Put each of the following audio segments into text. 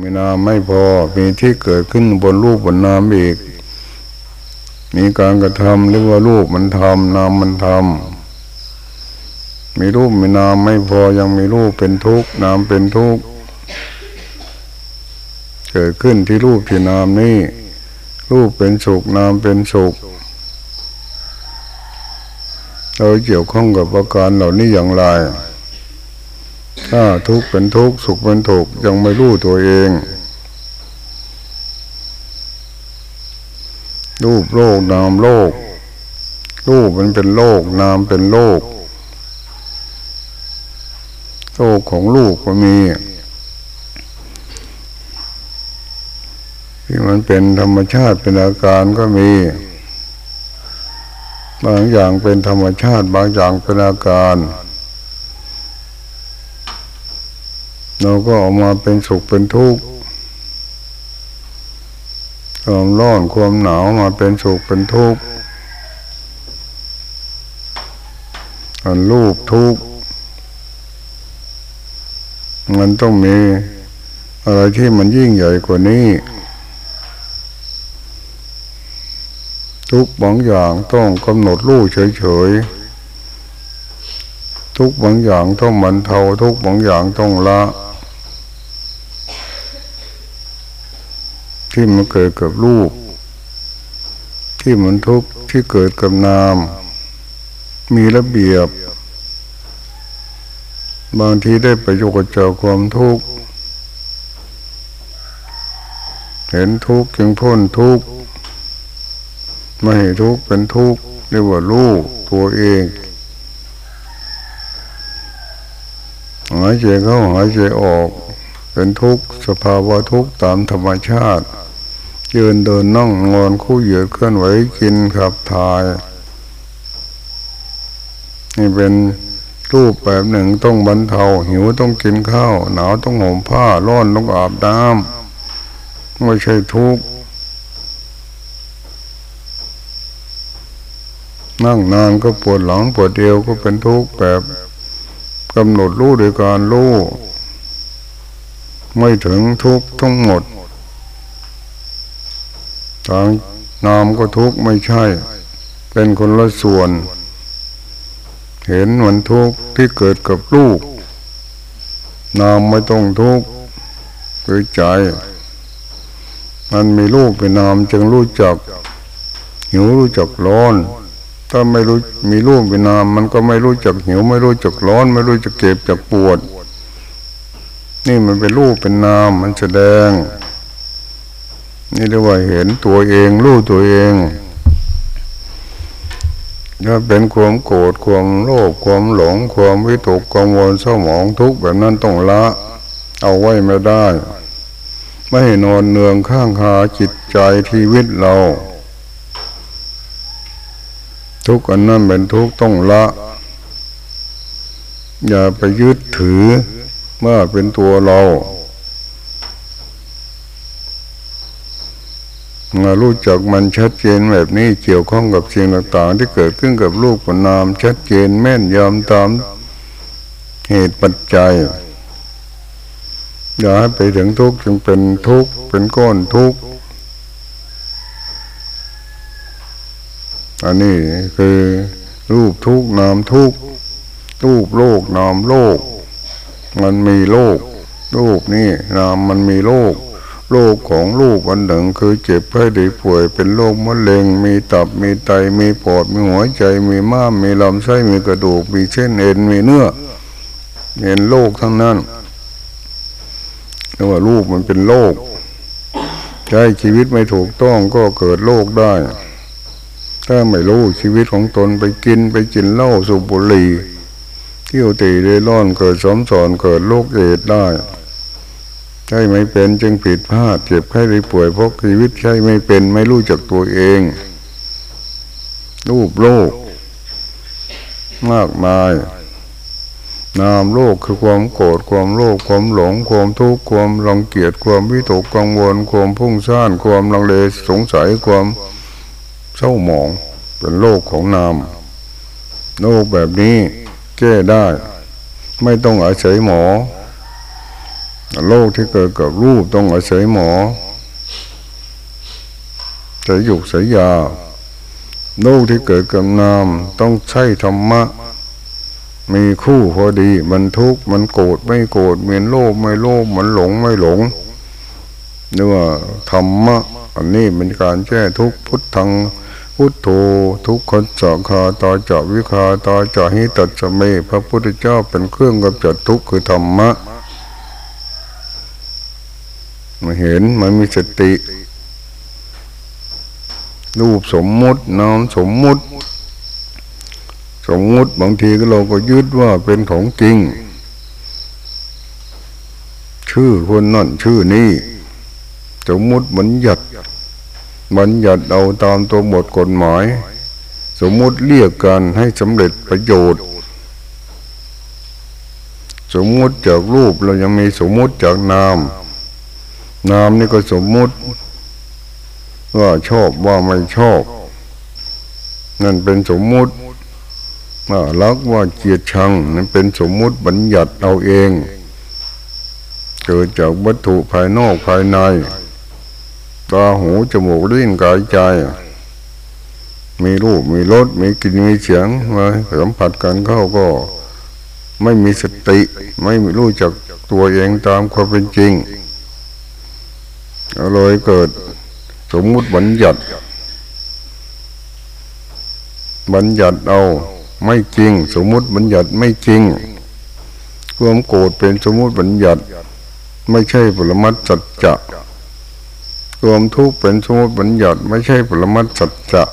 มีนามไม่พอมีที่เกิดขึ้นบนรูปบนนามอีก มีการกระทำหรือว่ารูปมันทำนามมันทำมีรูปมีนามไม่พอยังมีรูปเป็นทุกข์นามเป็นทุกข์เกิดขึ้นที่รูปที่นามนี่รูปเป็นสุขนามเป็นสุขเราเกี่ยวข้องกับประการเหล่านี้อย่างไร ถ้าทุกข์เป็นทุกข์สุขเป็นทุกข์ยังไม่รู้ตัวเอง รูปโลกนามโลก รูปมันเป็นโลกนามเป็นโลก โลกของลูกก็มีที่มันเป็นธรรมชาติเป็นอาการก็มี บางอย่างเป็นธรรมชาติ บางอย่างเป็นอาการ เราก็ออกมาเป็นสุขเป็นทุกข์ความร้อนความหนาวมาเป็นสุขเป็นทุกข์อันรูปทุกข์มันต้องมีอะไรที่มันยิ่งใหญ่กว่านี้ ทุกบางอย่างต้องกำหนดรู้เฉยๆทุกบางอย่างต้องมันเทาทุกบางอย่างต้องละ ที่มันเกิดกับรูป ที่มันทุกข์ที่เกิดกับนาม มีระเบียบ บางทีได้ประโยชน์จากความทุกข์ เห็นทุกข์จึงพ้นทุกข์ไม่ให้ทุกข์เป็นทุกข์เรียกว่าลูกตัวเองหายใจเข้าหายใจออก เป็นทุกข์สภาวะทุกข์ตามธรรมชาติ ยืนเดินนั่งนอนคู่เหยียดเคลื่อนไหวกินขับถ่าย นี่เป็นรูปแบบหนึ่งต้องบรรเทา หิวต้องกินข้าว หนาวต้องห่มผ้าร้อนต้องอาบน้ำไม่ใช่ทุกข์นั่งนานก็ปวดหลังปวดเอวก็เป็นทุกข์แบบกำหนดรู้โดยการรู้ ไม่ถึงทุกทั้งหมดทางนามก็ทุกไม่ใช่ เป็นคนละส่วน เห็นมันทุกข์ที่เกิดกับลูก นามไม่ต้องทุกข์ด้วยใจ มันมีลูกเป็นนามจึงรู้จักหิวรู้จักร้อน ถ้าไม่รู้มีรูปเป็นนาม มันก็ไม่รู้จักหิว ไม่รู้จักร้อน ไม่รู้จักเก็บจักปวด นี่มันเป็นรูปเป็นนามมันแสดง นี่เรียกว่าเห็นตัวเองรู้ตัวเองถ้าเป็นความโกรธความโลภความหลง ความวิตกกังวลเศร้าหมองทุกข์แบบนั้นต้องละ เอาไว้ไม่ได้ ไม่นอนเนืองข้างคาจิตใจชีวิตเรา ทุกอันนั้นเป็นทุกต้องละ อย่าไปยึดถือ เมื่อเป็นตัวเรามารู้จักมันชัดเจนแบบนี้เกี่ยวข้องกับสิ่งต่างๆ ที่เกิดขึ้นกับลูกกับนาม ชัดเจนแม่นยำตามเหตุปัจจัยอย่าให้ไปถึงทุกข์จึงเป็นทุกข์เป็นก้อนทุกข์อันนี้คือรูปทุกนามทุกรูปโลกนามโลก มันมีโลกรูปนี่นามมันมีโลกโลกของรูปอันหนึ่งคือเจ็บไข้ได้ป่วยเป็นโรคมะเร็ง มีตับมีไตมีปอดมีหัวใจมีม้ามมีลำไส้มีกระดูกมีเส้นเอ็นมีเนื้อเห็นโลกทั้งนั้นเรียกว่ารูปมันเป็นโลกใช้ชีวิตไม่ถูกต้องก็เกิดโรคได้ ถ้าไม่รู้ชีวิตของตนไปกินไปกินเหล้าสูบบุหรี่ เที่ยวตีเร่ร่อนเกิดสมสอนเกิดโรคเอดได้ใช่ไม่เป็นจึงผิดพลาดเจ็บไข้ได้ป่วยเพราะชีวิตใช่ไม่เป็นไม่รู้จักตัวเอง รูปโลก มากมาย นามโลกคือความโกรธความโลภความหลง ความทุกข์ความรังเกียจความวิตกกังวล ความพุ่งซ่าน ความลังเลสงสัยความเศร้าหมองเป็นโรคของนามโรคแบบนี้ แก้ได้ ไม่ต้องอาศัยหมอโรคที่เกิดกับรูปต้องอาศัยหมอใช้ยุกใช้ยาโรคที่เกิดกับนามต้องใช้ธรรมะ มีคู่พอดีมันทุกข์มันโกรธไม่โกรธมีโลภไม่โลภมันหลงไม่หลงเนื้อธรรมะ อันนี้เป็นการแก้ทุกข์พุทธัง พุทโธทุกคนสังคาตาจาวิคาตาจาหิตัสเมพระพุทธเจ้าเป็นเครื่องกำจัดทุกข์คือธรรมะมาเห็นมันมีสติ รูปสมมุตินามสมมุติ สมมุติบางทีก็เราก็ยึดว่าเป็นของจริง ชื่อคนนั่นชื่อนี้สมมุติบัญญัติ บัญญัติเอาตามตัวบทกฎหมาย สมมุติเรียกกันให้สำเร็จประโยชน์ สมมุติจากรูปเรายังมีสมมุติจากนาม นามนี่ก็สมมุติ ว่าชอบว่าไม่ชอบ นั่นเป็นสมมุติว่ารักว่าเกลียดชังนั่นเป็นสมมุติบัญญัติเอาเอง เกิดจากวัตถุภายนอกภายใน ตาหูจมูกลิ้นกายใจ มีรูปมีรสมีกลิ่นมีเสียงมาสัมผัสกันเข้าก็ไม่มีสติ ไม่รู้จักตัวเองตามความเป็นจริงเลยเกิดสมมุติบัญญัติ บัญญัติเอาไม่จริง สมมุติบัญญัติไม่จริงความโกรธเป็นสมมุติบัญญัติ ไม่ใช่ปรมัตสัจจะ ควมทุกเป็นสมมติบัญญัติไม่ใช่ปรมัตสัจจะ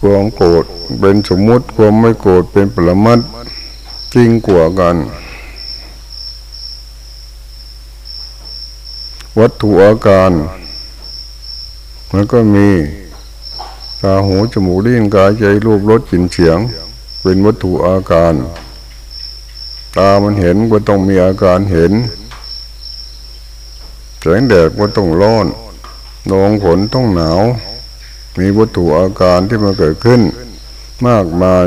ความโกรธเป็นสมมติความไม่โกรธเป็นปรมัตจริงกว่ากัน วัตถุอาการมันก็มีตาหูจมูกลิ้นกายใจรูปรสกลิ่นเสียง เป็นวัตถุอาการ ตามันเห็นก็ต้องมีอาการเห็น แสงแดดก็ต้องร้อนนองฝนต้องหนาว มีวัตถุอาการที่มาเกิดขึ้น มากมาย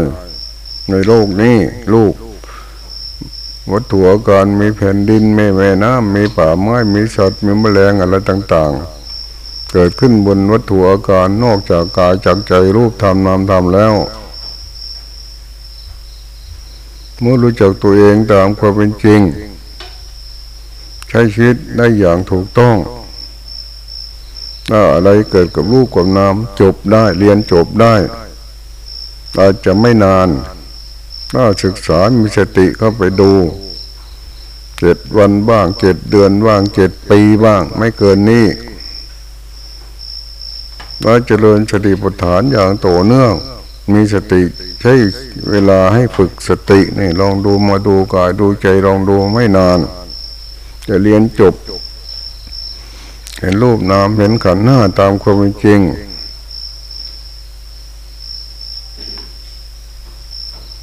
ในโลกนี้ลูก วัตถุอาการมีแผ่นดินมีแม่น้ำมีป่าไม้มีสัตว์มีแมลงอะไรต่าง ๆ เกิดขึ้นบนวัตถุอาการนอกจากกายจากใจรูปธรรมนามธรรมแล้วเมื่อรู้จักตัวเองตามความเป็นจริง ช้ชีวิตได้อย่างถูกต้องถ้าอะไรเกิดกับลูกกับน้ำจบได้เรียนจบได้อาจจะไม่นาน ถ้าศึกษามีสติเข้าไปดูเจ็ดวันบ้างเจ็ดเดือนบ้างเจ็ดปีบ้าง ไม่เกินนี้ว่าเจริญสติปัฏฐานอย่างโตเนื่อง มีสติใช้เวลาให้ฝึกสตินี่ลองดูมาดูกายดูใจลองดูไม่นาน จะเรียนจบ เห็นรูปนามเห็นขันหน้าตามความเป็นจริง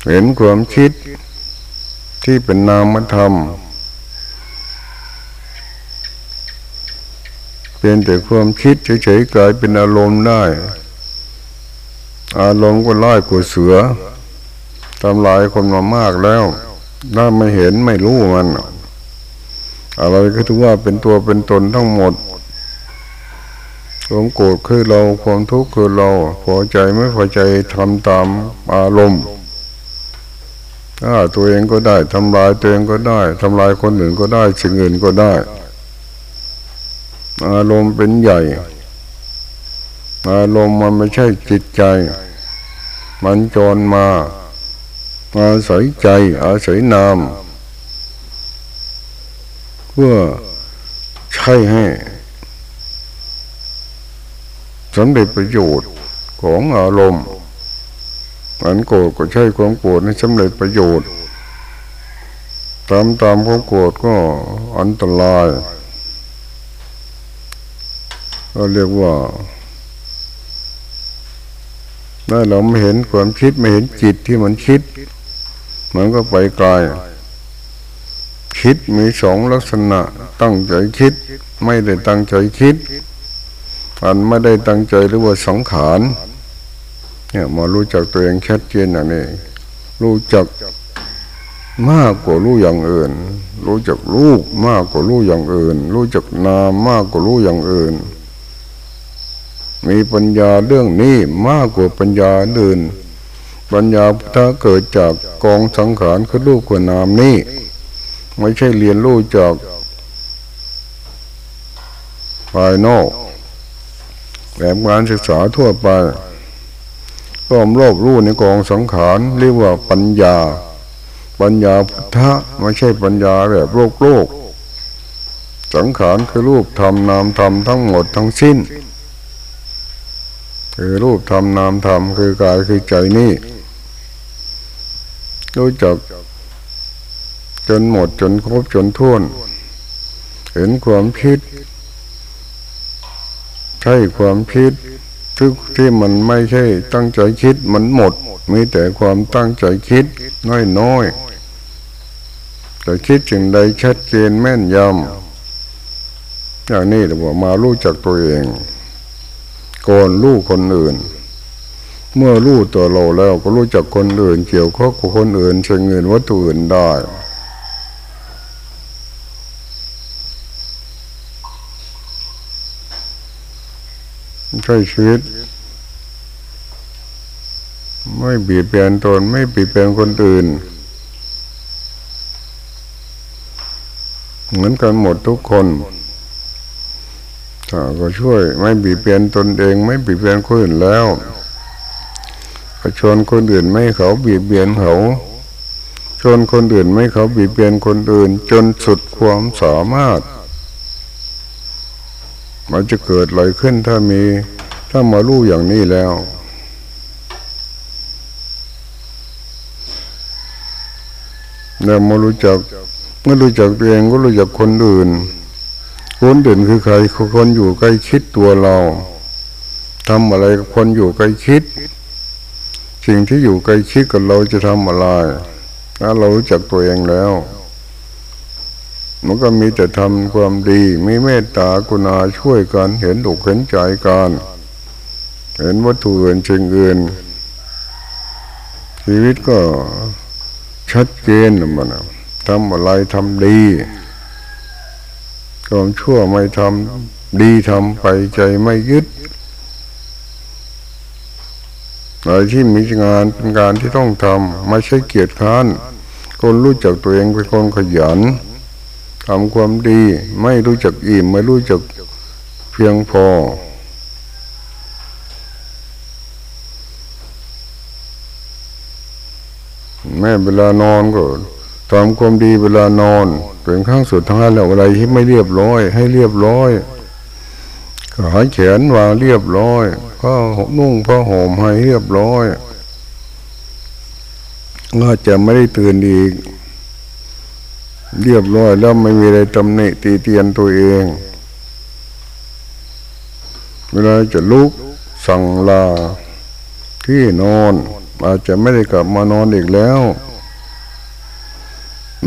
เห็นความคิดที่เป็นนามธรรมเป็นแต่ความคิดเฉยๆกลายเป็นอารมณ์ได้ อารมณ์ก็ล่กว่าเสือทำลายคนมามากแล้ว ถ้าไม่เห็นไม่รู้มัน อะไรก็ถือว่าเป็นตัวเป็นตนทั้งหมดความโกรธคือเราความทุกข์คือเราพอใจไม่พอใจทำตามอารมณ์ถ้าตัวเองก็ได้ทำลายตัวเองก็ได้ทำลายคนอื่นก็ได้สิ่งอื่นก็ได้ อารมณ์เป็นใหญ่ อารมณ์มันไม่ใช่จิตใจ มันจรมาอาศัยใจอาศัยนาม พื่อใช้ให้สำเร็จประโยชน์ของอารมณ์อันโกรธก็ใช้ความโกรธให้สำเร็จประโยชน์ ตามตามความโกรธก็อันตรายเราเรียกว่าถ้าเราไม่เห็นความคิดไม่เห็นจิตที่มันคิด มันก็ไปไกล คิดมีสองลักษณะ ตั้งใจคิด ไม่ได้ตั้งใจคิดอันไม่ได้ตั้งใจหรือว่าสังขารเนี่ยมารู้จักตัวเองชัดเจนอย่างนี้ รู้จักมากกว่ารู้อย่างอื่น รู้จักรูปมากกว่ารู้อย่างอื่น รู้จักนามมากกว่ารู้อย่างอื่น มีปัญญาเรื่องนี้มากกว่าปัญญาอื่น ปัญญาถ้าเกิดจากกองสังขารคือรูปกับนามนี้ ไม่ใช่เรียนรู้จากภายนอกแบบงานศึกษาทั่วไปรวมโลกรู้ในกองสังขารเรียกว่าปัญญา ปัญญาพุทธะไม่ใช่ปัญญาแบบโลกโลก สังขารคือรูปธรรมนามธรรมทั้งหมดทั้งสิ้น คือรูปธรรมนามธรรมคือกายคือใจนี่รู้จัก จนหมดจนครบจนท่วน เห็นความคิด ใช่ความคิดทุกที่มันไม่ใช่ตั้งใจคิดมันหมด มีแต่ความตั้งใจคิดน้อยน้อยแต่คิดจึงใดชัดเจนแม่นยำอย่างนี้เราบอกมารู้จักตัวเองก่อนรู้คนอื่น เมื่อรู้ตัวเราแล้วก็รู้จักคนอื่น เกี่ยวข้องกับคนอื่นใช้เงินวัตถุอื่นได้ ช้ชีวิต ไม่บีบเบียนตนไม่บีบเบียนคนอื่น เหมือนกันหมดทุกคนถ้าก็ช่วยไม่บีบเบียนตนเอง ไม่บีบเบียนคนอื่นแล้วก็ชวนคนอื่นไม่เขาบีบเบียนเขาชวนคนอื่นไม่เขาบีบเบียนคนอื่น จนสุดความสามารถ มันจะเกิดอะไรขึ้นถ้ามี ถ้ามารู้อย่างนี้แล้ว เรามารู้จักเมื่อรู้จักตัวเองก็รู้จักคนอื่น คนอื่นคือใครคือคนอยู่ใกล้คิดตัวเราทำอะไรกับคนอยู่ใกล้คิด สิ่งที่อยู่ใกล้คิดกับเราจะทำอะไรถ้าเรารู้จักตัวเองแล้ว มันก็มีแต่ทำความดี มีเมตตากุณาช่วยกัน เห็นอกเห็นใจกัน เห็นวัตถุอื่นชิงอื่น ชีวิตก็ชัดเจนมันทำอะไรทำดีความชั่วไม่ทำดีทำไปใจไม่ยึดอะไรที่มีงานเป็นงานที่ต้องทำไม่ใช่เกียรติค้าน คนรู้จักตัวเองเป็นคนขยัน ทำความดีไม่รู้จักอิ่มไม่รู้จักเพียงพอ แม่เวลานอนก็ทำความดีเวลานอนเป็นข้างสุดท้ายแล้วอะไรที่ไม่เรียบร้อย ให้เรียบร้อยขาแขนวางเรียบร้อยผ้านุ่งผ้าห่มให้เรียบร้อยก็จะไม่ได้ตื่นอีก เรียบร้อยแล้วไม่มีอะไรตำหนิตีเตียนตัวเอง เวลาจะลุกสั่งลาที่นอน อาจจะไม่ได้กลับมานอนอีกแล้ว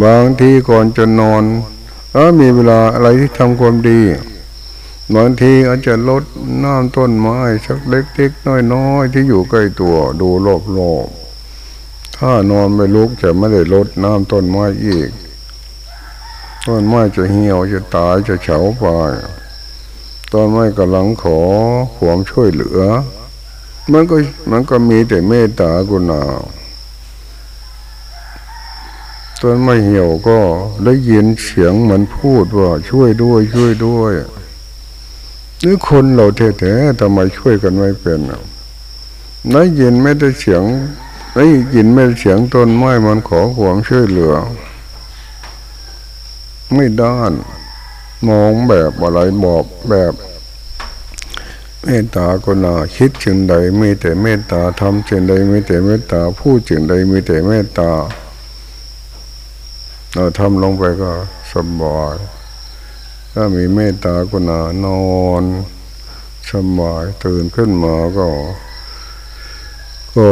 บางทีก่อนจะนอนถ้ามีเวลาอะไรที่ทำความดีบางทีอาจจะลดน้ำต้นไม้สักเล็กๆน้อยๆที่อยู่ใกล้ตัวดูรอบๆถ้านอนไม่ลุกจะไม่ได้ลดน้ำต้นไม้อีก ต้นไม้จะเหี่ยวจะตายจะเฉาไปต้นไม้กำลังขอความช่วยเหลือ มันก็มันก็มีแต่เมตตากุณาต้นไม้เหี่ยวก็ได้ยินเสียงเหมือนพูดว่าช่วยด้วยช่วยด้วยนี่คนเราแท้ๆทำไมช่วยกันไม่เป็นได้ยินไม่ได้เสียงได้ยินไม่ได้เสียงต้นไม้มันขอความช่วยเหลือ ไม่ด้าน มองแบบอะไรบอกแบบเมตตาก็นาคิดจึงใดมีแต่เมตตาทำจึงใดมีแต่เมตตาพูดจึงใดมีแต่เมตตาเราทำลงไปก็สบายถ้ามีเมตตาก็นานอนสบายตื่นขึ้นมาก็ ก็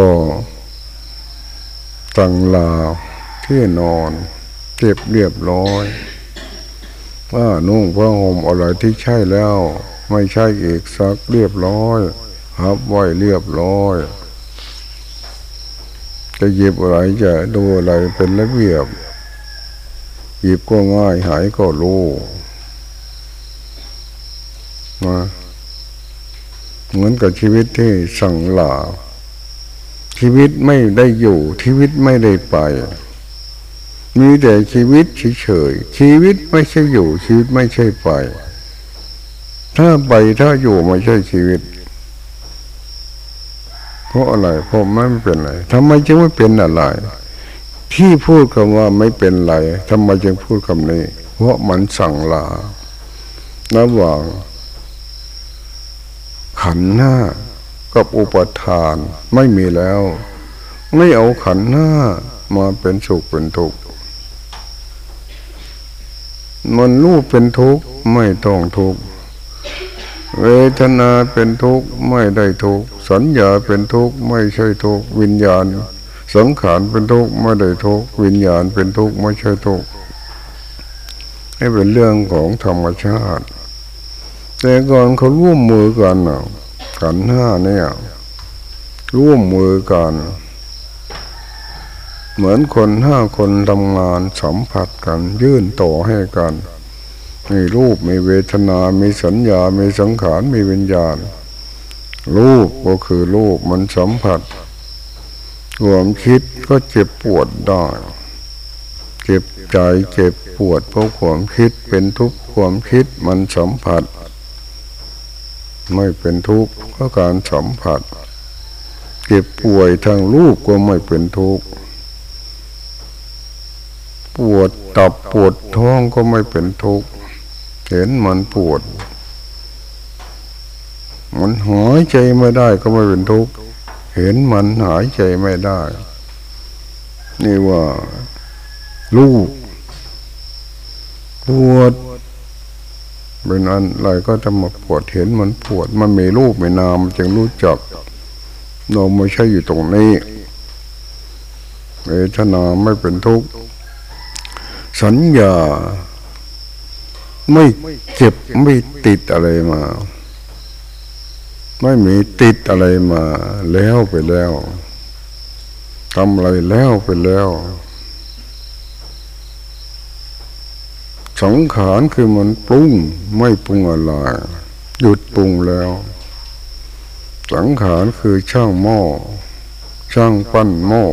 ตั้งลาที่นอนเก็บเรียบร้อย ว่านุ่งผ้าห่มอะไรที่ใช่แล้ว ไม่ใช่อีกซักเรียบร้อยฮับไว้เรียบร้อย จะหยิบอะไรจะดูอะไรเป็นระเบียบ หยิบก็ง่ายหายก็รู้มาเหมือนกับชีวิตที่สั่งหลาชีวิตไม่ได้อยู่ชีวิตไม่ได้ไป มีแต่ชีวิตเฉยๆชีวิตไม่ใช่อยู่ ชีวิตไม่ใช่ไป ถ้าไปถ้าอยู่ไม่ใช่ชีวิต เพราะอะไรเพราะไม่เป็นอะไรทำไมจึงไม่เป็นอะไรที่พูดคำว่าไม่เป็นไรทำไมจึงพูดคำนี้ เพราะมันสั่งลาระหว่าง ขันหน้ากับอุปทานไม่มีแล้ว ไม่เอาขันหน้ามาเป็นสุขเป็นทุกข์ มันรู้เป็นทุกข์ไม่ต้องทุกข์เวทนาเป็นทุกข์ไม่ได้ทุกข์สัญญาเป็นทุกข์ไม่ใช่ทุกข์วิญญาณ สังขารเป็นทุกข์ไม่ได้ทุกข์วิญญาณเป็นทุกข์ไม่ใช่ทุกข์ให้เป็นเรื่องของธรรมชาติ แต่ก่อนเขาร่วมมือกันขันห้าเนี่ยร่วมมือกัน เหมือนคนห้าคนทำงานสัมผัสกันยื่นต่อให้กัน มีรูปมีเวทนา มีสัญญา มีสังขาร มีวิญญาณ รูปก็คือรูปมันสัมผัสความคิดก็เจ็บปวดได้เจ็บใจเจ็บปวดเพราะความคิดเป็นทุกข์ความคิดมันสัมผัส ไม่เป็นทุกข์เพราะการสัมผัส เจ็บป่วยทางรูปก็ไม่เป็นทุกข์ ปวดตับปวดท้องก็ไม่เป็นทุกข์เห็นมันปวด มันหายใจไม่ได้ก็ไม่เป็นทุกข์เห็นมันหายใจไม่ได้ นี่ว่าลูกปวดเป็นอันไรก็จะมาปวดเห็นมันปวด มันมีรูปมีนามจึงรู้จักเราไม่ใช่อยู่ตรงนี้เวทนาไม่เป็นทุกข์ สัญญา ไม่เจ็บไม่ติดอะไรมา ไม่มีติดอะไรมา แล้วไปแล้วทำอะไรแล้วไปแล้วสังขารคือมันปรุงไม่ปรุงอะไรหยุดปรุงแล้ว สังขารคือช่างหม้อช่างปั้นหม้อ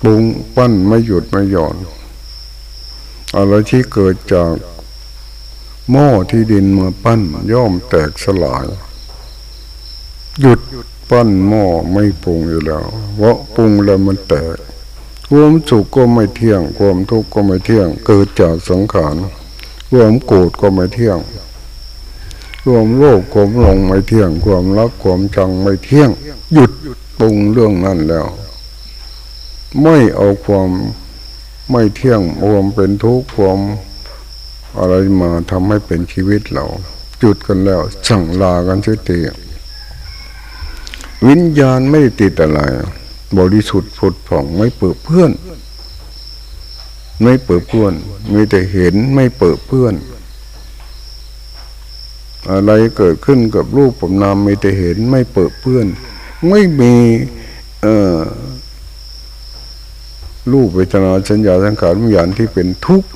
ปรุงปั้นไม่หยุดไม่หย่อนอะไรที่เกิดจากหม้อที่ดินมาปั้นย่อมแตกสลาย หยุดปั้นหม้อไม่ปรุงอยู่แล้วเพราะปรุงแล้วมันแตกความสุขก็ไม่เที่ยง ความทุกข์ก็ไม่เที่ยง เกิดจากสังขารความโกรธก็ไม่เที่ยงความโลภความหลงไม่เที่ยง ความรักความชังไม่เที่ยง หยุดปรุงเรื่องนั้นแล้ว ไม่เอาความไม่เที่ยงความเป็นทุกข์ความอะไรมาทำให้เป็นชีวิตเราหยุดกันแล้วสั่งลากันเสียทีวิญญาณไม่ติดอะไร บริสุทธิ์ผุดผ่องไม่เปิดเพื่อน ไม่เปิดเพื่อนมีแต่เห็นไม่เปิดเพื่อน อะไรเกิดขึ้นกับรูปผมนามไม่แต่เห็นไม่เปิดเพื่อน ไม่มีเอ่อ รูปเวทนาสัญญาสังขารวิญญาณที่เป็นทุกข์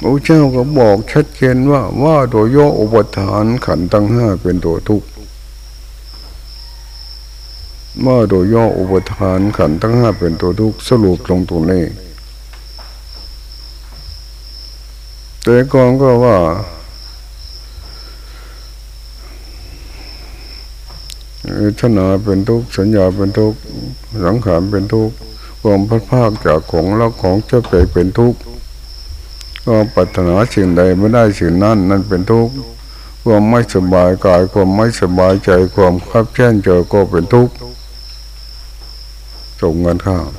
พระเจ้าก็บอกชัดเจนว่าว่าโดยย่ออุปทานขันตั้งห้าเป็นตัวทุกข์ว่าโดยย่ออุปทานขันตั้งห้าเป็นตัวทุกข์สรุปตรงตรงนี้แต่ก่อนก็ว่าชนาเป็นทุกข์สัญญาเป็นทุกข์สังขารเป็นทุกข์ ความพัดภาคจากของแล้วของเจ้าไปเป็นทุกข์ความปรารถนาสิ่งใดไม่ได้สิ่งนั้นนั่นเป็นทุกข์ความไม่สบายกายความไม่สบายใจความขับแช่งเจอก็เป็นทุกข์ส่งกันข้าม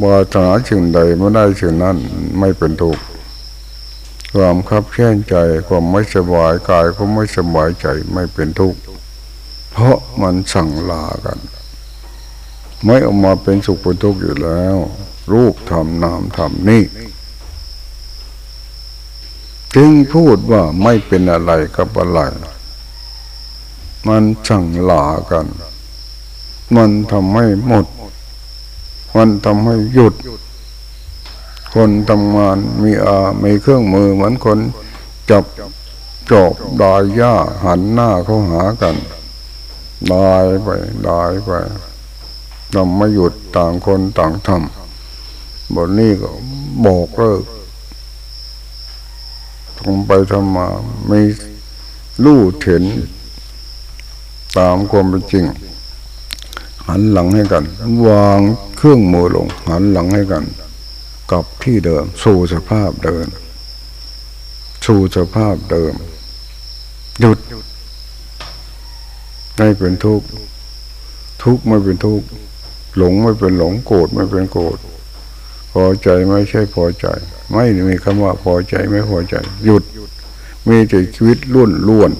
ปรารถนาสิ่งใดไม่ได้สิ่งนั้นไม่เป็นทุกข์ความขับแช่งใจความไม่สบายกายความไม่สบายใจไม่เป็นทุกข์เพราะมันสั่งลากัน ไม่ออกมาเป็นสุขเป็นทุกข์อยู่แล้ว รูปทำนามทำนี่จึงพูดว่าไม่เป็นอะไรกับอะไร มันสั่งหลากัน มันทำให้หมด มันทำให้หยุด คนทำงานมีอามีเครื่องมือเหมือนคนจับจอบดายหญ้าหันหน้าเข้าหากัน ดายไป ดายไป ทำไม่หยุดต่างคนต่างทำบทนี้ก็บอกเลิกทำไปทำมาไม่รู้เห็นตามความเป็นจริง หันหลังให้กัน วางเครื่องมือลง หันหลังให้กันกลับที่เดิม สู่สภาพเดิม สู่สภาพเดิม หยุดไม่เป็นทุกข์ทุกข์ไม่เป็นทุกข์ หลงไม่เป็นหลงโกรธไม่เป็นโกรธพอใจไม่ใช่พอใจ ไม่มีคำว่าพอใจไม่พอใจ หยุด มีแต่ชีวิตล้วนล้วน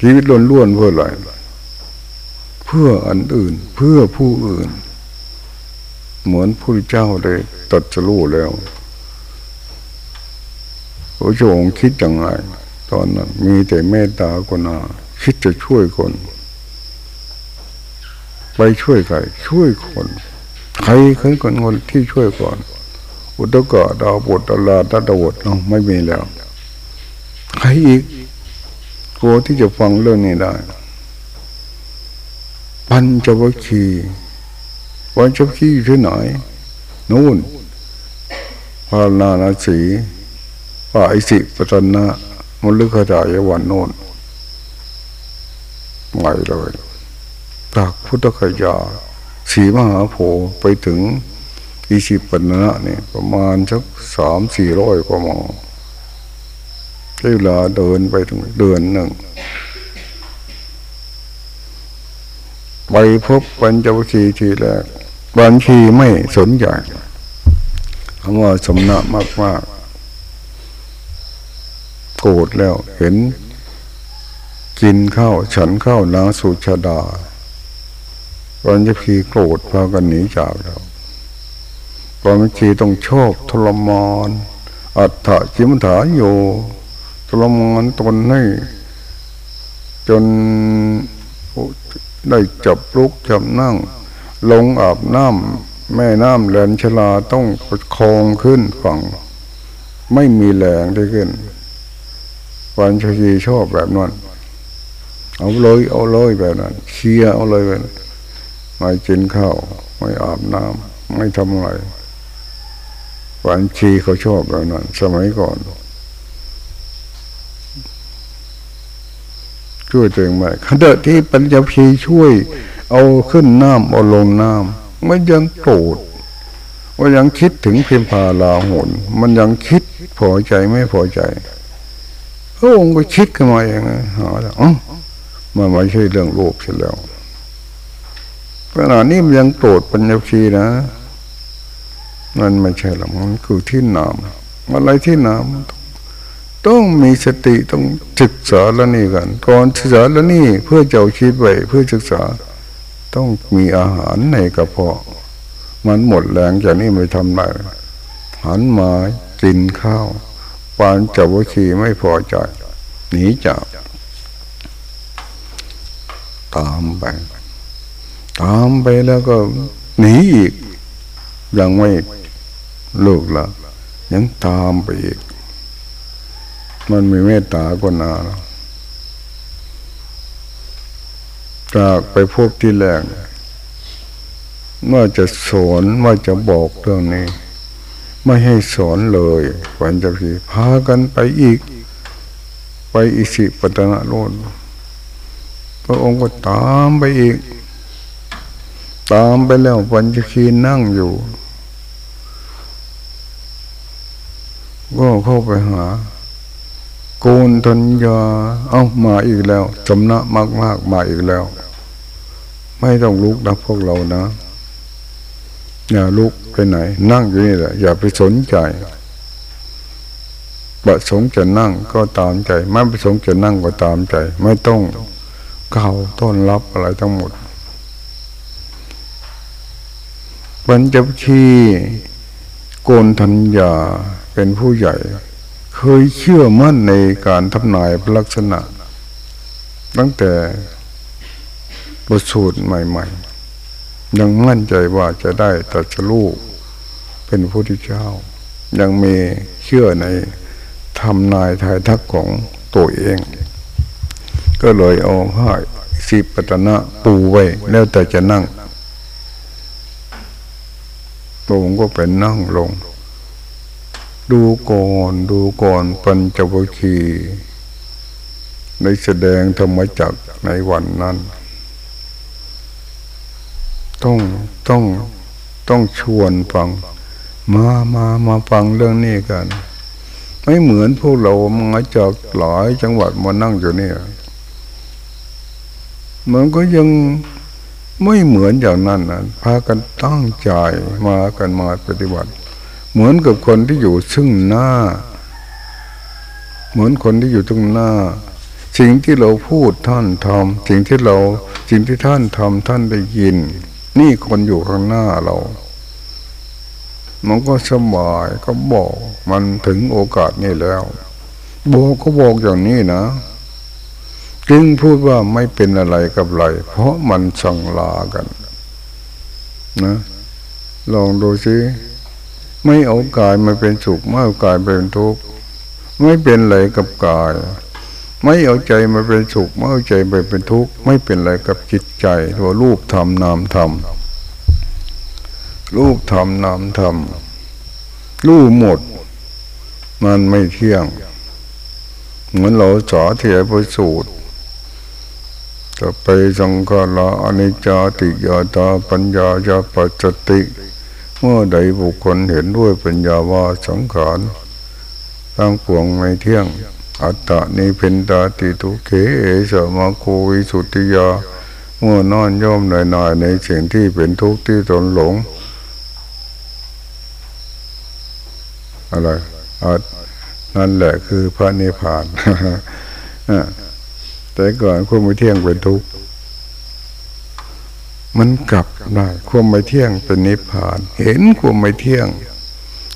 ชีวิตล้วนล้วนเพื่ออะไรเพื่ออันอื่น เพื่อผู้อื่น เหมือนผู้เจ้าได้ตัดสู้แล้วพระองค์คิดอย่างไร ตอนนั้นมีแต่เมตตากนาคิดจะช่วยคน ไปช่วยใครช่วยคน ใครเคยคนคนที่ช่วยก่อน อุตกะดาวบทตลาดดาวดเนาะไม่มีแล้ว ใครอีกกลัวที่จะฟังเรื่องนี้ได้ปัญจวัคคีย์ปัญจวัคคีย์ที่ไหนนู่นพานานาสีป่าอิสิปตนะมลคดายวันโน่นใหม่เลย จากพุทธคยาสีมหาโพไปถึงอิสิปันนะเนี่ยประมาณสักสามสี่ร้อยกว่าโมงเวลาเดินไปถึงเดือนหนึ่งไปพบปัญจวัคคีย์ทีแรกบัญชีไม่สนใจคำว่าสมณะมากมากโกรธแล้วเห็น กินข้าวฉันข้าวนางสุชาดา ปัญจพีโกรธพากันหนีจากเราปัญจพีต้องชอบทรมานอัตถะจิมถาโยทรมานตนให้จนได้จับลุกจับนั่ง ลงอาบน้ำแม่น้ำแหลนชลาต้องประคองขึ้นฝั่ง ไม่มีแรงได้ขึ้นปัญชคีชอบแบบนั้น เอาเลยเอาเลยแบบนั้นเชียเอาเลยแบบ ไม่กินข้าวไม่อาบน้ำไม่ทำอะไรปัญชีเขาชอบแบบนั้น สมัยก่อนช่วยตัวเองไหมขณะที่ปัญญาพีช่วย เอาขึ้นน้ำเอาลงน้ำมันยังโกรธว่ายังคิดถึงเพียงพาลาหุนมันยังคิดพอใจไม่พอใจพระองค์ก็คิดขึ้นมาองหาแล้วอ๋อมันไม่ใช่เรื่องโลภเสียแล้ว ขณะนี้มันยังโกรธปัญญาชีนะ มันไม่ใช่หรอกมันคือที่นามอะไรที่นามต้องมีสติต้องศึกษาแล้วนี่กันก่อนศึกษาแล้วนี่เพื่อเจ้าชีวิตไว้เพื่อศึกษาต้องมีอาหารในกระเพาะ มันหมดแรงจากนี้ไม่ทำได้หันมากินข้าวปานจาวคีไม่พอใจหนีจากตามไป ตามไปแล้วก็หนีอีกยังไม่ลิกละยังตามไปอีก มันมีเมตตากว่านาจากไปพบที่แรกเมื่อจะสอนว่าจะบอกเรื่องนี้ ไม่ให้สอนเลยวันจะพีพากันไปอีก ไปอิสิปตนะโลนพระองค์ก็ตามไปอีก ตามไปแล้วปัญจคีนั่งอยู่ ก็เข้าไปหา โกนทัญญาเอ้ามาอีกแล้วสำนักมากมากมาอีกแล้ว ไม่ต้องลุกนะพวกเรานะอย่าลุกไปไหน นั่งอยู่นี่แหละ อย่าไปสนใจประสงค์จะนั่งก็ตามใจ ไม่ประสงค์จะนั่งก็ตามใจ ไม่ต้องเก่าต้อนรับอะไรทั้งหมด ปัญจคีโกนทัญญาเป็นผู้ใหญ่ เคยเชื่อมั่นในการทำนายลักษณะ ตั้งแต่บทสูตรใหม่ๆ ยังมั่นใจว่าจะได้ตรัสรู้เป็นพระพุทธเจ้า ยังมีเชื่อในทำนายทายทักของตัวเอง ก็เลยเอาห้าสิปตนะปูไว้แล้วแต่จะนั่ง ตรงก็เป็นนั่งลง ดูก่อนดูก่อนปัญจวัคคีในแสดงธรรมจักในวันนั้น ต้องต้องต้องชวนฟัง มามามาฟังเรื่องนี้กัน ไม่เหมือนพวกเรามาจากหลายจังหวัดมานั่งอยู่เนี่ยมันก็ยัง ไม่เหมือนอย่างนั้นนะพากันตั้งใจมากันมาปฏิบัติ เหมือนกับคนที่อยู่ซึ่งหน้า เหมือนคนที่อยู่ตรงหน้า สิ่งที่เราพูดท่านทำสิ่งที่เราสิ่งที่ท่านทำท่านได้ยิน นี่คนอยู่ข้างหน้าเรา มันก็สบายก็บอก มันถึงโอกาสนี้แล้ว บอกก็บอกอย่างนี้นะ จึงพูดว่าไม่เป็นอะไรกับอะไรเพราะมันสั่งลากันนะลองดูสิไม่เอากายมาเป็นสุขไม่เอากายเป็นทุกข์ไม่เป็นอะไรกับกาย ไม่เอาใจมาเป็นสุขไม่เอาใจไปเป็นทุกข์ไม่เป็นอะไรกับจิตใจตัวรูปธรรมนามธรรมรูปธรรมนามธรรมรูปหมด มันไม่เที่ยง เหมือนเราสอเทียบสูตร จะไปสังขารอนิจจติยาตาปัญญาญาปัจจติเมื่อใดบุคคลเห็นด้วยปัญญาว่าสังขารตั้งปวงไม่เที่ยง อัตตานิเพนตาติทุเขเอสมาโควิสุติยาเมื่อนอนย่อมหน่อยๆในสิ่งที่เป็นทุกข์ที่ตนหลง อะไรนั่นแหละคือพระนิพพาน แต่ก่อนความไม่เที่ยงเป็นทุกข์มันกลับได้ความไม่เที่ยงเป็นนิพพาน เห็นความไม่เที่ยง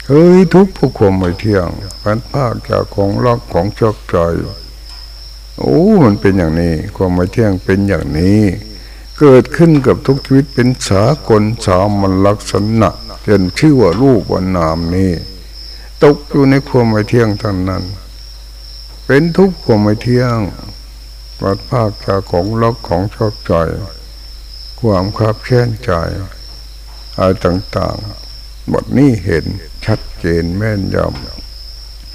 เฮ้ยทุกข์เพราะความไม่เที่ยงพันภาคจากของรักของชอบใจโอ้มันเป็นอย่างนี้ ความไม่เที่ยงเป็นอย่างนี้ เกิดขึ้นกับทุกชีวิตเป็นสากลสามัญลักษณะเรียนชื่อว่ารูปว่านามนี้ตกอยู่ในความไม่เที่ยงทั้งนั้น เป็นทุกข์ความไม่เที่ยง ปัดภาคจากของรักของชอบใจ ความคับแค้นใจอะไรต่างๆ บทนี้เห็นชัดเจนแม่นย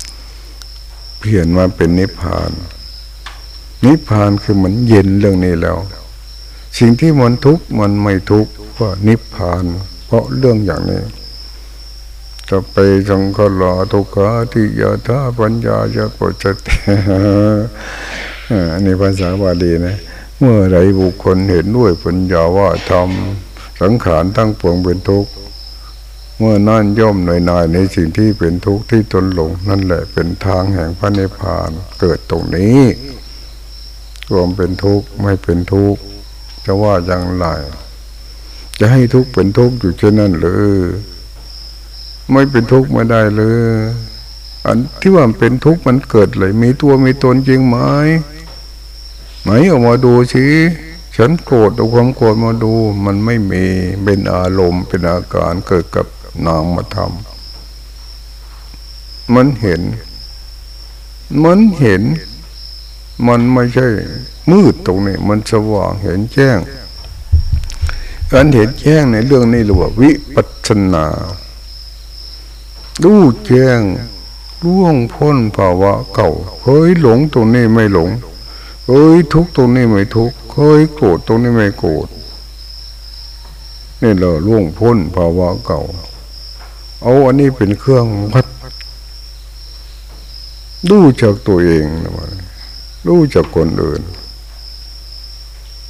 ำเปลี่ยนมาเป็นนิพพาน นิพพานคือมันเย็นเรื่องนี้แล้ว สิ่งที่มันทุกข์มันไม่ทุกข์เพราะนิพพาน เพราะเรื่องอย่างนี้จะไปสังขลาทุกขาทิยาธาปัญญาจะปจจ อันนี้ภาษาบาลีนะ เมื่อใดบุคคลเห็นด้วยปัญญาว่าทำสังขารตั้งปวงเป็นทุกข์ เมื่อนั่นย่อมหน่อยหน่อยในสิ่งที่เป็นทุกข์ที่ตนหลง นั่นแหละเป็นทางแห่งพระนิพพานเกิดตรงนี้รวมเป็นทุกข์ไม่เป็นทุกข์จะว่าอย่างไรจะให้ทุกข์เป็นทุกข์อยู่เช่นนั้นหรือ ไม่เป็นทุกข์ไม่ได้เลยอันที่ว่าเป็นทุกข์มันเกิดเลย มีตัวมีตนจริงไหม ไหนออกมาดูสิฉันโกรธเอาความโกรธมาดู มันไม่มีเป็นอารมณ์เป็นอาการเกิดกับนามธรรมมันเห็น มันเห็น มันไม่ใช่ มืดตรงนี้ มันสว่างเห็นแจ้งการเห็นแจ้งในเรื่องนี้เรียกว่าวิปัสนาดูแจ้งล่วงพ้นภาวะเก่าเคยหลงตรงนี้ไม่หลง เคยทุกตรงนี้ไม่ทุกเคยโกรธตรงนี้ไม่โกรธนี่เราล่วงพ้นภาวะเก่า เอาอันนี้เป็นเครื่องวัดดูจากตัวเองนะดูจากคนอื่น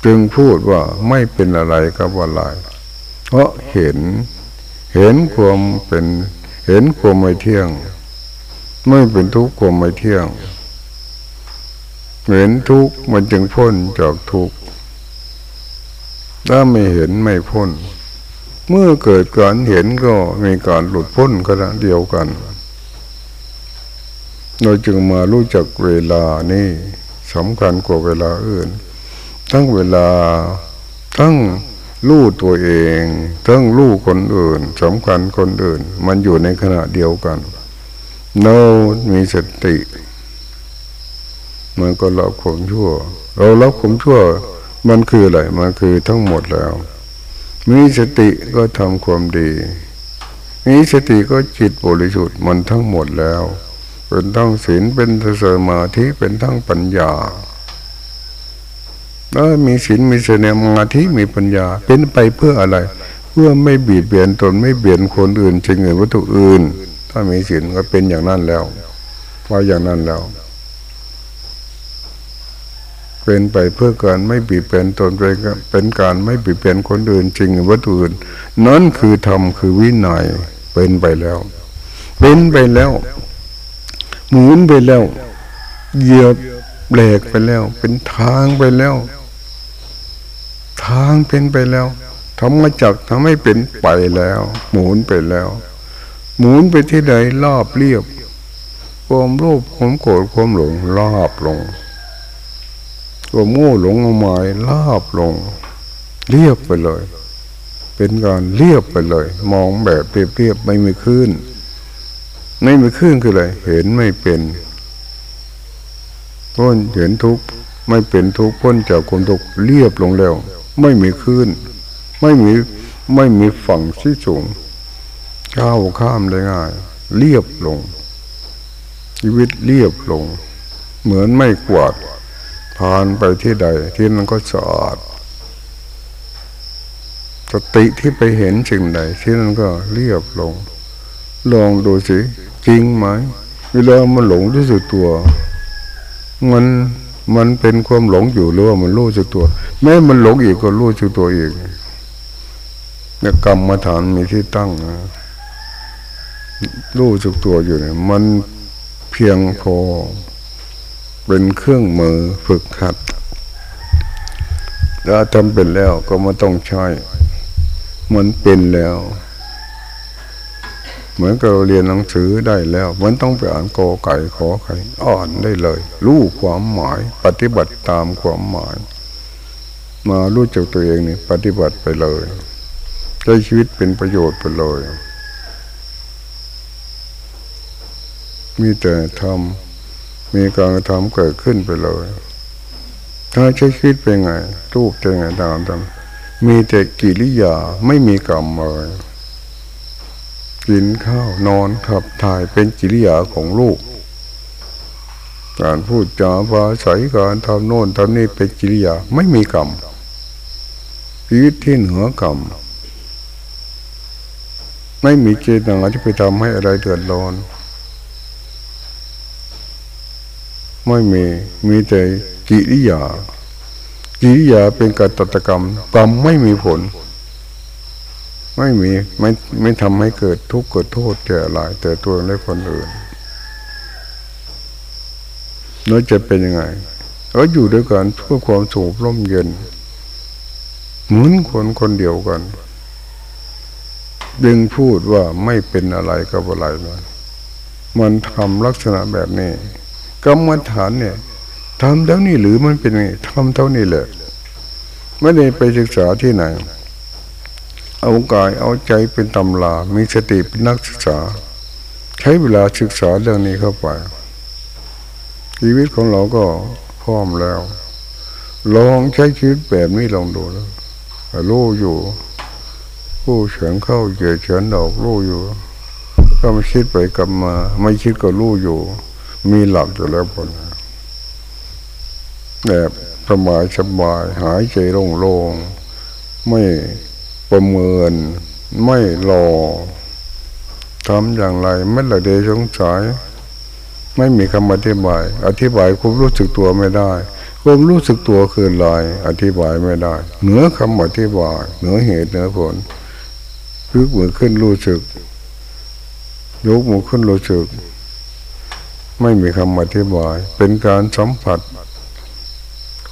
จึงพูดว่าไม่เป็นอะไรกับอะไรเพราะเห็น เห็นความเป็น เห็นความไม่เที่ยง ไม่เป็นทุกข์ความไม่เที่ยง เห็นทุกข์มันจึงพ้นจากทุกข์ถ้าไม่เห็นไม่พ้น เมื่อเกิดการเห็นก็มีการหลุดพ้นขณะเดียวกัน เราจึงมารู้จักเวลานี่สำคัญกว่าเวลาอื่น ทั้งเวลาทั้งรู้ตัวเอง ทั้งรู้คนอื่นสำคัญคนอื่น มันอยู่ในขณะเดียวกัน เรามีสติ มันก็รับความชั่ว เรารับความชั่ว มันคืออะไรมันคือทั้งหมดแล้ว มีสติก็ทำความดี มีสติก็จิตบริสุทธิ์มันทั้งหมดแล้ว เป็นทั้งศีลเป็นสมาธิเป็นทั้งปัญญาแล้วมีศีลมีเสนมาธิมีปัญญา เป็นไปเพื่ออะไร เพื่อไม่บีบเบียนตนไม่เบียนคนอื่นจึงเงินวัตถุอื่น ถ้ามีศีลก็เป็นอย่างนั้นแล้วว่าอย่างนั้นแล้ว เป็นไปเพื่อการไม่บีบเบียนตนเป็นเป็นการไม่บีบเบียนคนอื่นจริงวัตถุอื่น นั่นคือธรรมคือวินัยเป็นไปแล้ว เป็นไปแล้ว หมุนไปแล้วเหยียบแหลกไปแล้ว เป็นทางไปแล้ว ทางเป็นไปแล้วทำมาจากทำให้เป็นไปแล้ว หมุนไปแล้ว หมุนไปที่ใดลาบเรียบความโลภความโกรธความหลงลาบลง ควมโง่หลงเอาหมายลาบลง เรียบไปเลย เป็นการเรียบไปเลย มองแบบเรียบเรียบไม่มีขึ้นไม่มีขึ้นคืออะไรเห็นไม่เป็นพ้นเห็นทุกข์ไม่เป็นทุกข์พ้นจากความทุกข์เรียบลงแล้ว ไม่มีคลื่นไม่มีไม่มีฝั่งที่สูงก้าวข้ามได้ง่าย เรียบลง ชีวิตเรียบลง เหมือนไม่กวาด ผ่านไปที่ใดที่นั่นก็สะอาดสติที่ไปเห็นสิ่งใดที่นั่นก็เรียบลง ลองดูสิจริงไหมเวลามันหลงที่สุดตัว มันมันเป็นความหลงอยู่หรือว่ามันรู้จักตัว แม้มันหลงอีกก็รู้จักตัวเองเนี่ยกรรมฐานมีที่ตั้งนะรู้จักตัวอยู่เนี่ยมันเพียงพอ เป็นเครื่องมือฝึกหัดถ้าทำเป็นแล้วก็ไม่ต้องใช้มันเป็นแล้ว เหมือนกับเราเรียนหนังสือได้แล้ว มันต้องไปอ่านกอไก่ขอไข่อ่านได้เลย รู้ความหมาย ปฏิบัติตามความหมาย มารู้จักตัวเองนี่ปฏิบัติไปเลยใช้ชีวิตเป็นประโยชน์ไปเลย มีแต่ทำ มีการทำเกิดขึ้นไปเลย ถ้าใช้ชีวิตเป็นไงรูปเป็นไงตามตามมีแต่กิริยาไม่มีกรรมเลยกินข้าวนอนขับถ่ายเป็นกิริยาของลูก การพูดจาภาษาการทำโน่นทำนี่เป็นกิริยาไม่มีกรรมชีวิตที่เหนือกรรมไม่มีเจตนาที่ไปทำให้อะไรเดือดร้อน ไม่มีมีแต่กิริยา กิริยาเป็นการตตกรรมกรรมไม่มีผล ไม่มีไม่ไม่ทำให้เกิดทุกข์เกิดโทษแก่หลายแต่ตัวและคนอื่นเราจะเป็นยังไงเราอยู่ด้วยกันเพื่อความสุขร่มเย็นเหมือนคนคนเดียวกันดึงพูดว่าไม่เป็นอะไรกับอะไรมันมันทำลักษณะแบบนี้ กรรมฐานเนี่ยทำเท่านี้หรือมันเป็นไงทำเท่านี้แหละไม่ได้ไปศึกษาที่ไหน เอากายเอาใจเป็นตำรามีสติเป็นนักศึกษา ใช้เวลาศึกษาเรื่องนี้เข้าไป ชีวิตของเราก็พร้อมแล้ว ลองใช้ชีวิตแบบนี้ลองดูแล้วรู้อยู่ผู้เฉียงเข้าเหยียดเฉียนดอกรู้อยู่ ก็ไม่คิดไปกลับมา ไม่คิดก็รู้อยู่ มีหลักอยู่แล้วคนแบบสบายสบาย หายใจโล่งๆไม่ประเมิน ไม่รอทำอย่างไรไม่ละเดสงสัยไม่มีคำอธิบาย อธิบายความรู้สึกตัวไม่ได้ ความรู้สึกตัวคือลายอธิบายไม่ได้ เหนือคำอธิบาย เหนือเหตุเหนือผลยกมือขึ้นรู้สึก ยกมือขึ้นรู้สึก ไม่มีคำอธิบาย เป็นการสัมผัส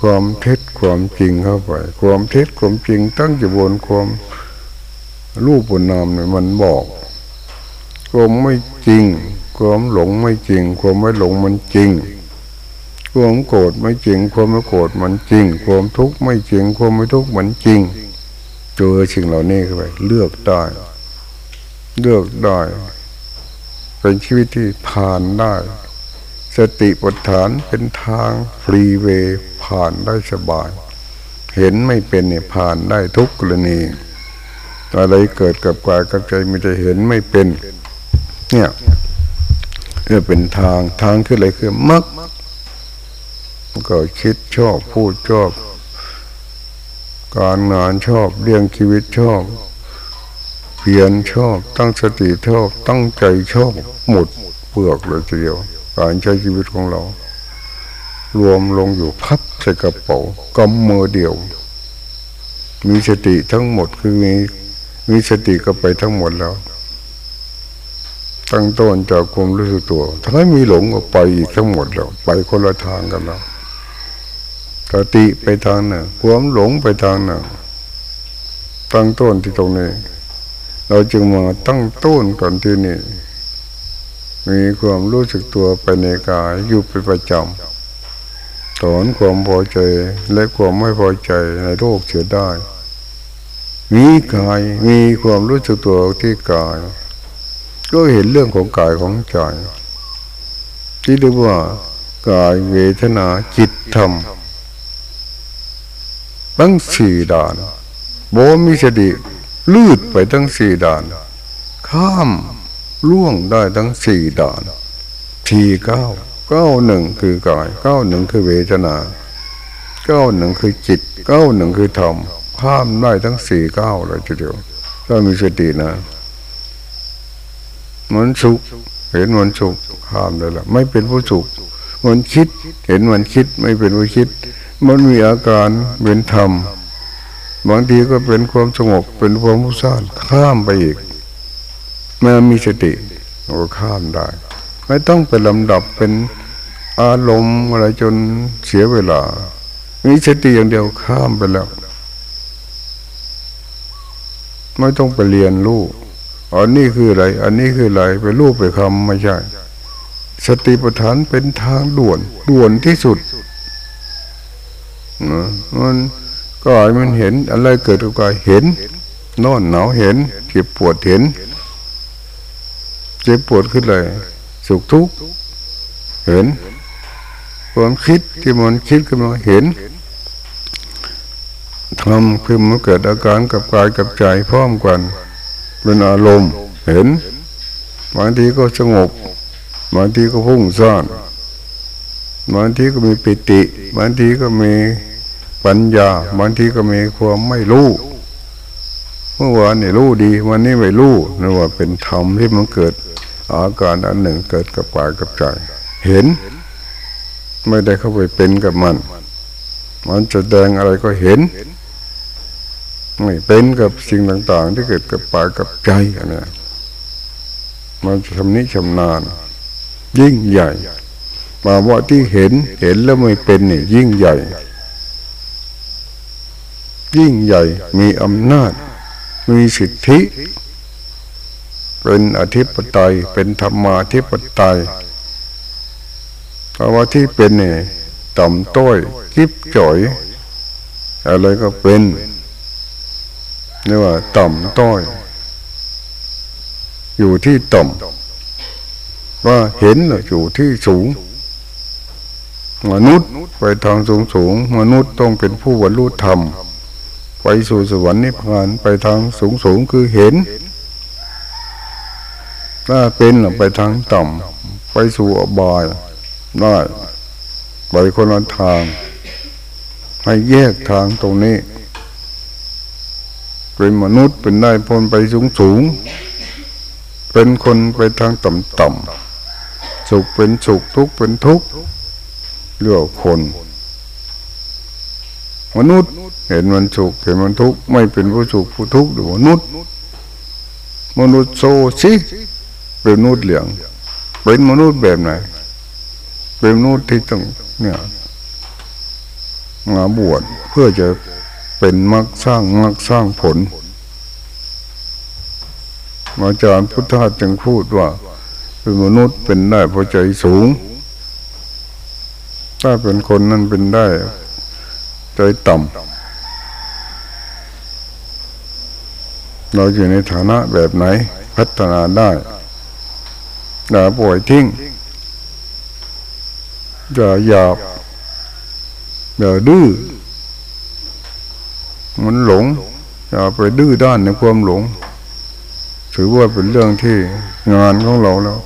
ความเท็จความจริงเข้าไป ความเท็จความจริงตั้งอยู่บนความรูปบนนามเนี่ยมันบอกความไม่จริง ความหลงไม่จริง ความไม่หลงมันจริง ความโกรธไม่จริง ความไม่โกรธมันจริง ความทุกข์ไม่จริง ความไม่ทุกข์มันจริง เจอสิ่งเหล่านี้เข้าไป เลือกได้ เลือกได้ เป็นชีวิตที่ผ่านได้ สติปัฏฐานเป็นทางฟรีเวย์ผ่านได้สบาย เห็นไม่เป็นเนี่ยผ่านได้ทุกกรณีอะไรเกิดกับกายกับใจมันจะเห็นไม่เป็น เนี่ยเออเป็นทางทางคืออะไรคือมักก็คิดชอบพูดชอบ การงานชอบเลี้ยงชีวิตชอบเพียรชอบ ตั้งสติชอบ ตั้งใจชอบหมดเปลือกเลยทีเดียว การใช้ชีวิตของเรา รวมลงอยู่พับใส่กระเป๋ากำมือเดียว มีสติทั้งหมดคือมีมีสติก็ไปทั้งหมดแล้ว ตั้งต้นจากความรู้สึกตัวถ้าไม่มีหลงก็ไปอีกทั้งหมดแล้ว ไปคนละทางกันแล้วสติไปทางหนึ่งความหลงไปทางหนึ่งตั้งต้นที่ตรงนี้ เราจึงมาตั้งต้นก่อนที่นี่ มีความรู้สึกตัวไปในกายอยู่เป็นประจำถอนความพอใจและความไม่พอใจในโลกเสียได้ มีกายมีความรู้สึกตัวที่กาย ก็เห็นเรื่องของกายของใจที่เรียกว่ากายเวทนาจิตธรรมทั้งสี่ด่านโบมีสติลืดไปทั้งสี่ด่าน ข้าม ล่วงได้ทั้งสี่ด่านทีเก้าเก้าหนึ่งคือกายเก้าหนึ่งคือเวทนาเก้าหนึ่งคือจิตเก้าหนึ่งคือธรรมข้ามได้ทั้งสี่เก้าเลยทีเดียวถ้ามีสตินะมันสุขเห็นมันสุขข้ามได้ละไม่เป็นผู้สุขมันคิดเห็นมันคิดไม่เป็นผู้คิด มันมีอาการเป็นธรรมบางทีก็เป็นความสงบเป็นความผู้สร้างข้ามไปอีก เมื่อมีสติก็ข้ามได้ ไม่ต้องไปลำดับเป็นอารมณ์อะไรจนเสียเวลา มีสติอย่างเดียวข้ามไปแล้ว ไม่ต้องไปเรียนรู้อันนี้คืออะไร อันนี้คืออะไรไปรูปไปคำไม่ใช่ สติปัฏฐานเป็นทางด่วน ด่วนที่สุดมันก็มันเห็นอะไรเกิดกับกายเห็นนอนหนาวเห็นเจ็บปวดเห็น จ็บปวดขึ้นเลย สุขทุกข์เห็นความคิดที่มันคิดขึ้นมาเห็นทำคือมันเกิดอาการกับกายกับใจพร้อมกันเป็นอารมณ์เห็นบางทีก็สงบบางทีก็พุ่งซ่านบางทีก็มีปิติบางทีก็มีปัญญาบางทีก็มีความไม่รู้เมื่อวานนี่รู้ดี วันนี้ไม่รู้นั่นว่าเป็นธรรมที่มันเกิด อาการอันหนึ่งเกิดกับปายกับใจเห็น ไม่ได้เข้าไปเป็นกับมัน มันจะแดงอะไรก็เห็น ไม่เป็นกับสิ่งต่าง ๆ ที่เกิดกับปายกับใจอันนี้มันจะทำนิชำนาญ ยิ่งใหญ่มาว่าที่เห็นเห็นแล้วไม่เป็นนี่ยิ่งใหญ่ ยิ่งใหญ่มีอำนาจ มีสิทธิ เป็นอธิปไตยเป็นธรรมาธิปไตยเพราะว่าที่เป็นเนี่ยต่ำต้อยคิบจ่อย อะไรก็เป็นนี่ว่าต่ำต้อย อยู่ที่ต่ำว่าเห็นอยู่ที่สูง มนุษย์ไปทางสูงสูง มนุษย์ต้องเป็นผู้บรรลุธรรม ไปสู่สวรรค์นิพพานไปทางสูงสูงคือเห็น ถ้าเป็นไปทางต่ำไปสู่อบายได้ไปคนละทาง ให้แยกทางตรงนี้ เป็นมนุษย์เป็นได้พลไปสูงสูง เป็นคนไปทางต่ำต่ำสุขเป็นสุขทุกข์เป็นทุกข์เรื่องคน มนุษย์เห็นมันสุขเห็นมันทุกข์ไม่เป็นผู้สุขผู้ทุกข์หรือมนุษย์มนุษย์โซซิ เป็นมนุษย์เหลือง เป็นมนุษย์แบบไหน เป็นมนุษย์ที่ต้องเนี่ยมาบวชเพื่อจะเป็นมรรคสร้างมรรคสร้างผลอาจารย์พุทธาจึงพูดว่า เป็นมนุษย์เป็นได้เพราะใจสูง ถ้าเป็นคนนั้นเป็นได้ ใจต่ำเราอยู่ในฐานะแบบไหนพัฒนาได้ อย่าปล่อยทิ้งอย่าหยาบอย่าดื้อมันหลงอย่าไปดื้อด้านในความหลง ถือว่าเป็นเรื่องที่งานของเราแล้ว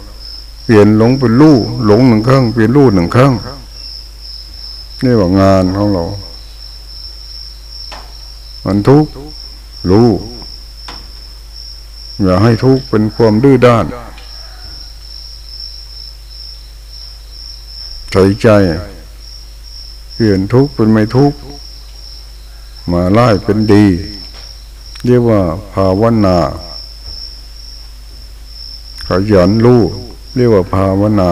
เปลี่ยนหลงเป็นลู่หลงหนึ่งครั้งเปลี่ยนลู่หนึ่งครั้งนี่ว่างานของเรา มันทุกข์รู้อย่าให้ทุกข์เป็นความดื้อด้าน ใส่ใจเปลี่ยนทุกข์เป็นไม่ทุกข์มาไล่เป็นดี เรียกว่าภาวนาขยันรู้เรียกว่าภาวนา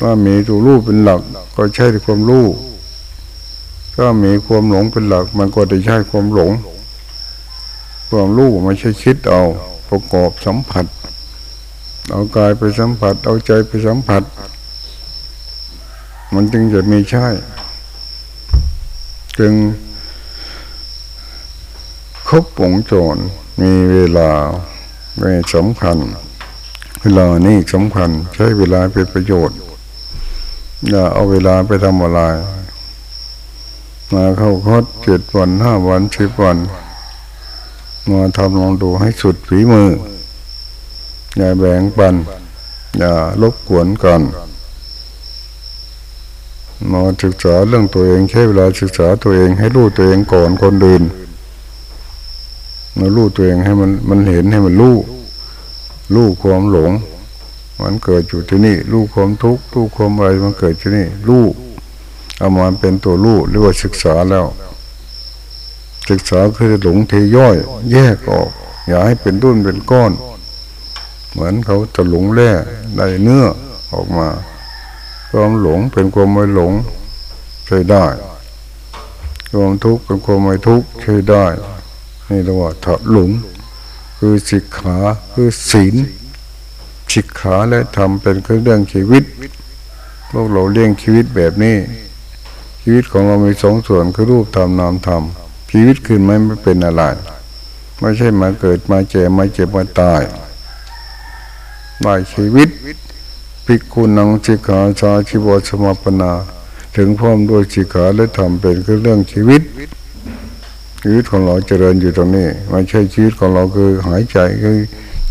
ถ้ามีตัวรู้เป็นหลักก็ใช้ความรู้ถ้ามีความหลงเป็นหลัก มันก็จะใช้ความหลง ความรู้ไม่ใช่คิดเอาประกอบสัมผัส เอากายไปสัมผัส เอาใจไปสัมผัส มันจึงจะมีใช่ จึงครบวงจรมีเวลาไม่สำคัญ เวลานี่สำคัญ ใช้เวลาเป็นประโยชน์อย่าเอาเวลาไปทำอะไร มาเข้าคอดเจ็ดวันห้าวันสิบวัน มาทำลองดูให้สุดฝีมือ อย่าแบ่งปัน อย่ารบกวนกัน มาศึกษาเรื่องตัวเองใช้เวลาศึกษาตัวเองให้รู้ตัวเองก่อนคนอื่นมารู้ตัวเองให้มันมันเห็นให้มันรู้รู้ความหลง มันเกิดอยู่ที่นี่รู้ความทุกข์รู้ความอะไรมันเกิดที่นี่รู้เอามาเป็นตัวรู้เรียกว่าศึกษาแล้ว ศึกษาคือหลงเทย่อย แยกออก อย่าให้เป็นรุ่นเป็นก้อน เหมือนเขาจะหลงแร่ได้เนื้อออกมา ความหลงเป็นความไม่หลงใช้ได้ ความทุกข์เป็นความไม่ทุกข์ใช้ได้ นี่เรียกว่าถอดหลงคือสิกขาคือศีลสิกขาและธรรมเป็นเรื่องชีวิตพวกเราเลี้ยงชีวิตแบบนี้ ชีวิตของเรามีสองส่วนคือรูปธรรมนามธรรมชีวิตคืนไม่ไม่เป็นอะไรไม่ใช่มาเกิดมาเจ็บมาเจ็บมาตายได้ชีวิต ภิกขุนังสิกขาชาชิวสมาปนา ถึงพร้อมด้วยสิกขาและธรรมเป็นคือเรื่องชีวิต ชีวิตของเราเจริญอยู่ตรงนี้ไม่ใช่ชีวิตของเราคือหายใจคือ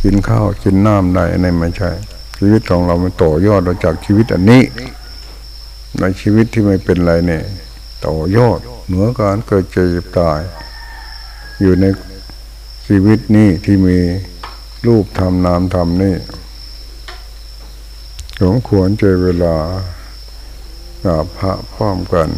กินข้าวกินน้ำได้อันไม่ใช่ ชีวิตของเรามันต่อยอดมาจากชีวิตอันนี้ ในชีวิตที่ไม่เป็นไรเนี่ยต่อยอดเหนือการเกิดเจ็บตาย อยู่ในชีวิตนี้ที่มีรูปธรรมนามธรรมนี่ สมควรเจเวลาอาพระพร้อมกัน